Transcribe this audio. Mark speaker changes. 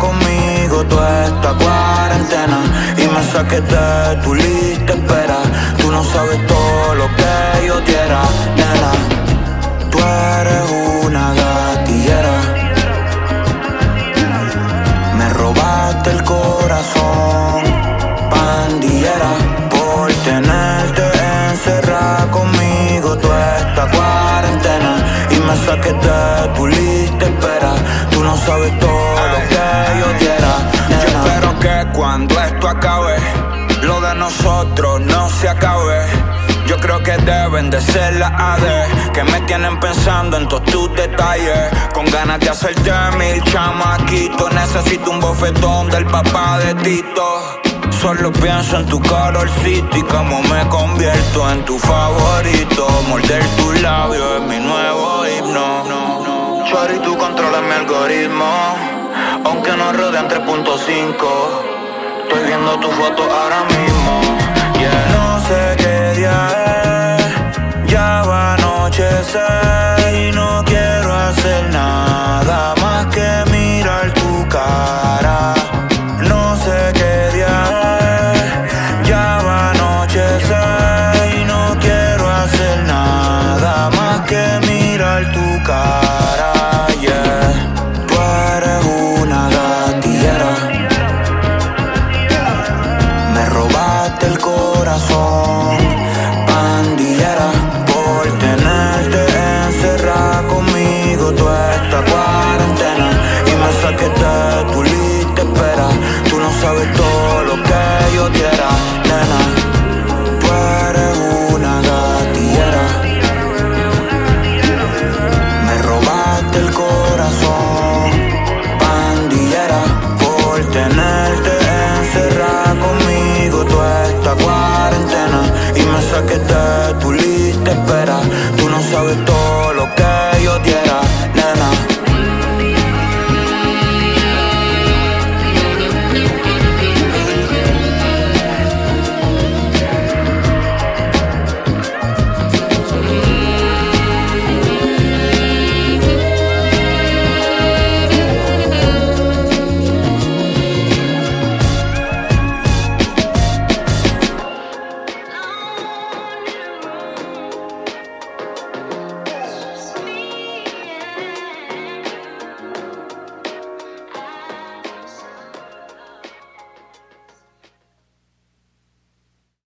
Speaker 1: conmigo toda esta cuarentena y me saqué de tu lista espera. Tú no sabes todo lo que yo quiera, nena. Tú eres una gatillera. Me robaste el corazón, pandillera, por tenerte encerrada conmigo toda esta cuarentena y me saqué de tu lista espera. Tú no sabes todo
Speaker 2: cuando esto acabe, lo de nosotros no se acabe. Yo creo que deben de ser la AD Que me tienen pensando en todos tus detalles. Con ganas de hacerte mil chamaquitos Necesito un bofetón del papá de Tito. Solo pienso en tu calorcito y cómo me convierto en tu favorito. Morder tus labios es mi nuevo himno.
Speaker 1: Chori, tú controlas mi algoritmo Aunque no rodean 3.5 Estoy viendo tu foto ahora mismo. Yeah. No sé qué día es, ya va a anochecer.